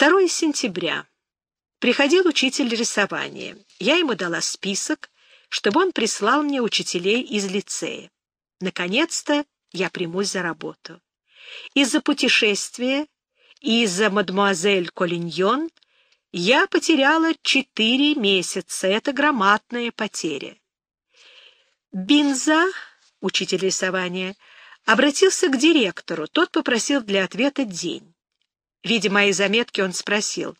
2 сентября. Приходил учитель рисования. Я ему дала список, чтобы он прислал мне учителей из лицея. Наконец-то я примусь за работу. Из-за путешествия и из-за мадемуазель Колиньон я потеряла четыре месяца. Это громадная потеря. Бинза, учитель рисования, обратился к директору. Тот попросил для ответа день. Видя мои заметки, он спросил,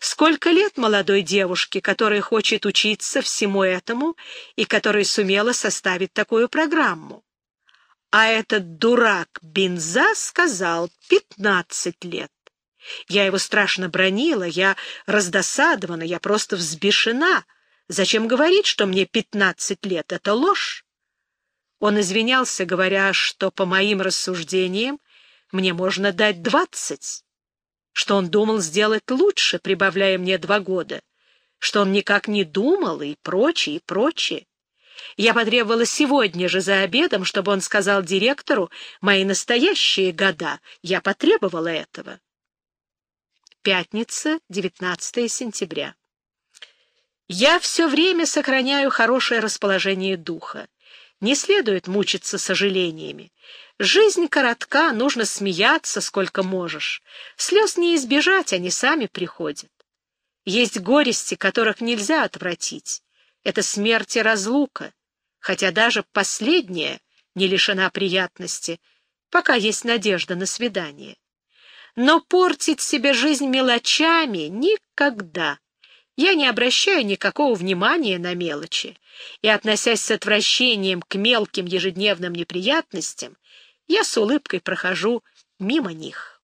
сколько лет молодой девушке, которая хочет учиться всему этому и которая сумела составить такую программу. А этот дурак Бинза сказал пятнадцать лет. Я его страшно бронила, я раздосадована, я просто взбешена. Зачем говорить, что мне пятнадцать лет? Это ложь. Он извинялся, говоря, что, по моим рассуждениям, мне можно дать двадцать, что он думал сделать лучше, прибавляя мне два года, что он никак не думал и прочее, и прочее. Я потребовала сегодня же за обедом, чтобы он сказал директору мои настоящие года. Я потребовала этого. Пятница, 19 сентября. Я все время сохраняю хорошее расположение духа. Не следует мучиться сожалениями. Жизнь коротка, нужно смеяться сколько можешь. Слез не избежать, они сами приходят. Есть горести, которых нельзя отвратить. Это смерть и разлука, хотя даже последняя не лишена приятности, пока есть надежда на свидание. Но портить себе жизнь мелочами никогда. Я не обращаю никакого внимания на мелочи, и, относясь с отвращением к мелким ежедневным неприятностям, я с улыбкой прохожу мимо них.